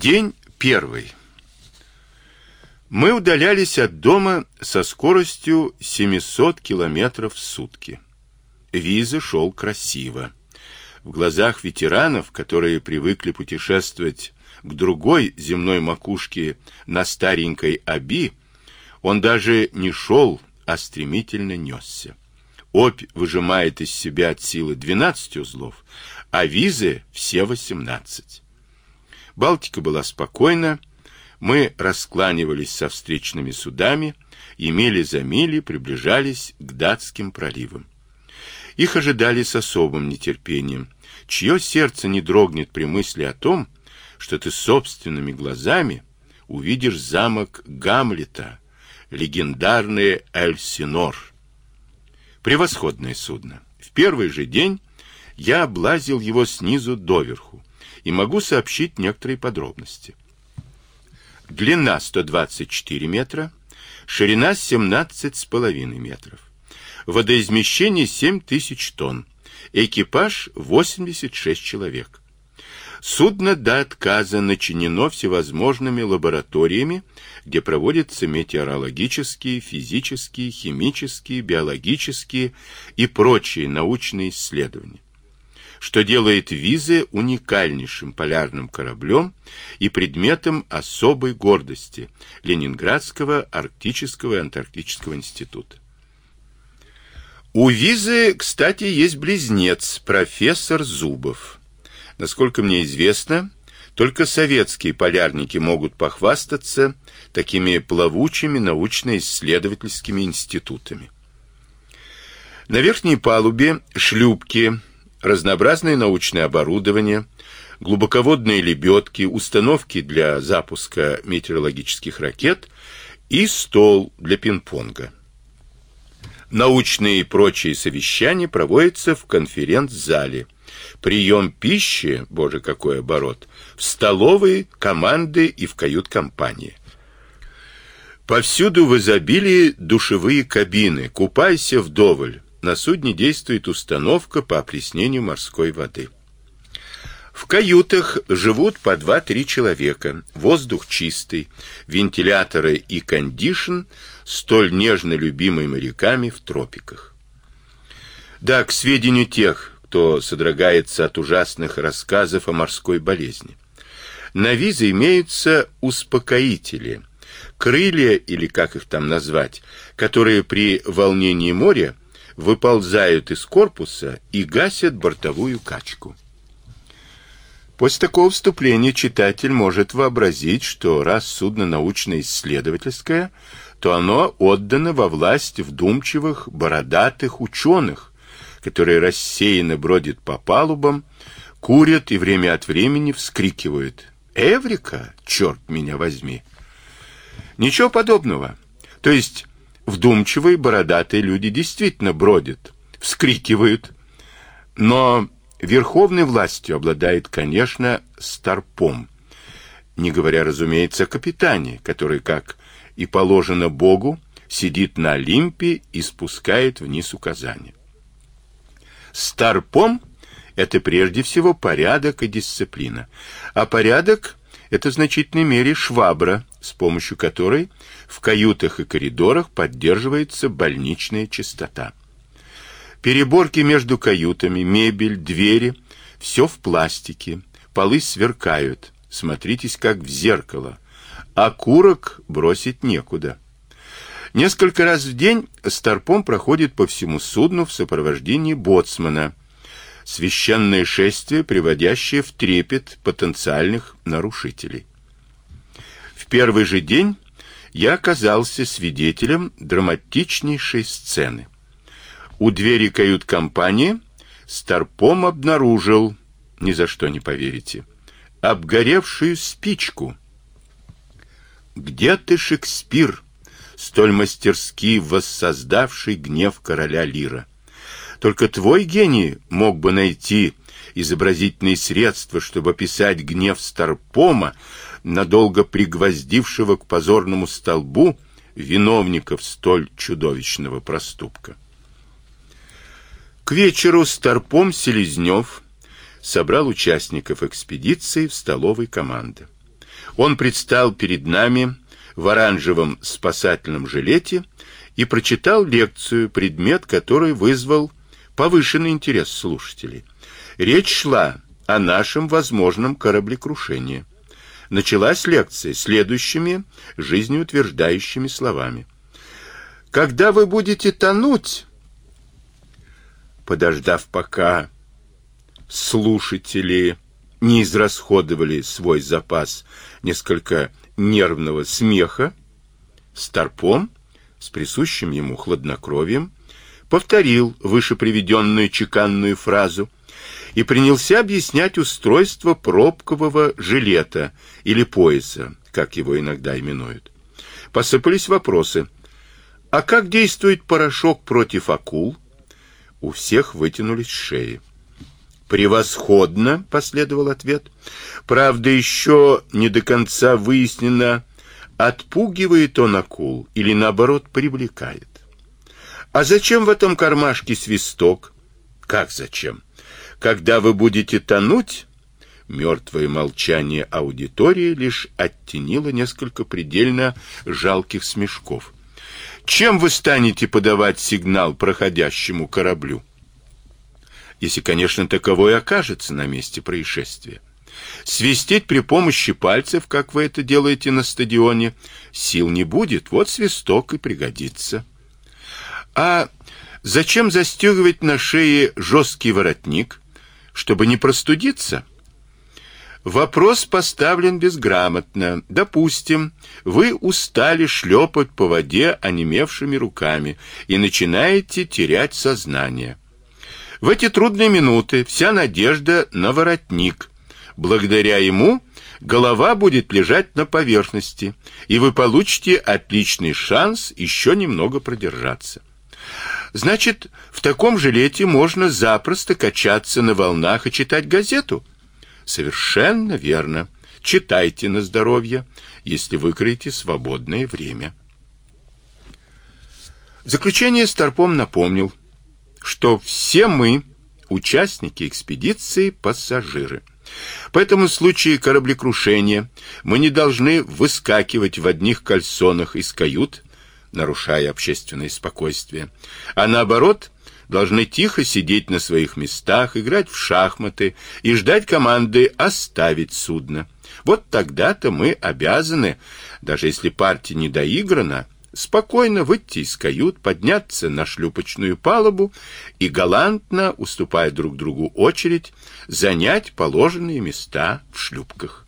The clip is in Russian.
День первый. Мы удалялись от дома со скоростью 700 километров в сутки. Виза шел красиво. В глазах ветеранов, которые привыкли путешествовать к другой земной макушке на старенькой Аби, он даже не шел, а стремительно несся. Обь выжимает из себя от силы 12 узлов, а визы все 18. Балтика была спокойна, мы раскланивались со встречными судами, и мили за мили приближались к датским проливам. Их ожидали с особым нетерпением, чье сердце не дрогнет при мысли о том, что ты собственными глазами увидишь замок Гамлета, легендарный Эльсинор. Превосходное судно. В первый же день я облазил его снизу доверху и могу сообщить некоторые подробности. Длина 124 метра, ширина 17,5 метров. Водоизмещение 7000 тонн. Экипаж 86 человек. Судно до отказа начинено всевозможными лабораториями, где проводятся метеорологические, физические, химические, биологические и прочие научные исследования что делает Визы уникальнейшим полярным кораблем и предметом особой гордости Ленинградского арктического и антарктического института. У Визы, кстати, есть близнец, профессор Зубов. Насколько мне известно, только советские полярники могут похвастаться такими плавучими научно-исследовательскими институтами. На верхней палубе шлюпки разнообразное научное оборудование, глубоководные лебедки, установки для запуска метеорологических ракет и стол для пинг-понга. Научные и прочие совещания проводятся в конференц-зале. Прием пищи, боже, какой оборот, в столовой, команды и в кают-компании. Повсюду в изобилии душевые кабины, купайся вдоволь. На судне действует установка по опреснению морской воды. В каютах живут по два-три человека. Воздух чистый, вентиляторы и кондишн, столь нежно любимый моряками в тропиках. Да, к сведению тех, кто содрогается от ужасных рассказов о морской болезни. На визе имеются успокоители, крылья или как их там назвать, которые при волнении моря выползают из корпуса и гасят бортовую качку. После такого вступления читатель может вообразить, что раз судно научно-исследовательское, то оно отдано во власть вдумчивых, бородатых ученых, которые рассеянно бродят по палубам, курят и время от времени вскрикивают «Эврика! Черт меня возьми!» Ничего подобного. То есть вдумчивые бородатые люди действительно бродят, вскрикивают. Но верховной властью обладает, конечно, старпом, не говоря, разумеется, о капитане, который, как и положено Богу, сидит на Олимпе и спускает вниз указания. Старпом – это прежде всего порядок и дисциплина, а порядок – это в значительной мере швабра, с помощью которой в каютах и коридорах поддерживается больничная чистота. Переборки между каютами, мебель, двери – все в пластике, полы сверкают, смотритесь как в зеркало, а курок бросить некуда. Несколько раз в день старпом проходит по всему судну в сопровождении боцмана, священное шествие, приводящее в трепет потенциальных нарушителей первый же день я оказался свидетелем драматичнейшей сцены. У двери кают-компании Старпом обнаружил, ни за что не поверите, обгоревшую спичку. Где ты, Шекспир, столь мастерски воссоздавший гнев короля Лира? Только твой гений мог бы найти изобразительные средства, чтобы описать гнев Старпома, надолго пригвоздившего к позорному столбу виновников столь чудовищного проступка. К вечеру Старпом Селезнев собрал участников экспедиции в столовой команды. Он предстал перед нами в оранжевом спасательном жилете и прочитал лекцию, предмет который вызвал повышенный интерес слушателей. Речь шла о нашем возможном кораблекрушении. Началась лекция следующими жизнеутверждающими словами. Когда вы будете тонуть, подождав пока слушатели не израсходовали свой запас несколько нервного смеха, Старпом с присущим ему хладнокровием повторил вышеприведенную чеканную фразу и принялся объяснять устройство пробкового жилета или пояса, как его иногда именуют. Посыпались вопросы. А как действует порошок против акул? У всех вытянулись шеи. Превосходно, последовал ответ. Правда, еще не до конца выяснено, отпугивает он акул или наоборот привлекает. А зачем в этом кармашке свисток? Как зачем? Когда вы будете тонуть, мертвое молчание аудитории лишь оттенило несколько предельно жалких смешков. Чем вы станете подавать сигнал проходящему кораблю? Если, конечно, таковой окажется на месте происшествия. Свистеть при помощи пальцев, как вы это делаете на стадионе, сил не будет. Вот свисток и пригодится. А зачем застегивать на шее жесткий воротник, чтобы не простудиться? Вопрос поставлен безграмотно. Допустим, вы устали шлепать по воде онемевшими руками и начинаете терять сознание. В эти трудные минуты вся надежда на воротник. Благодаря ему голова будет лежать на поверхности, и вы получите отличный шанс еще немного продержаться. Значит, в таком жилете можно запросто качаться на волнах и читать газету. Совершенно верно. Читайте на здоровье, если выкроете свободное время. В заключение Старпом напомнил, что все мы, участники экспедиции, пассажиры. Поэтому в случае кораблекрушения мы не должны выскакивать в одних кальсонах из кают нарушая общественное спокойствие, а наоборот, должны тихо сидеть на своих местах, играть в шахматы и ждать команды оставить судно. Вот тогда-то мы обязаны, даже если партия не доиграна, спокойно выйти из кают, подняться на шлюпочную палубу и галантно, уступая друг другу очередь, занять положенные места в шлюпках.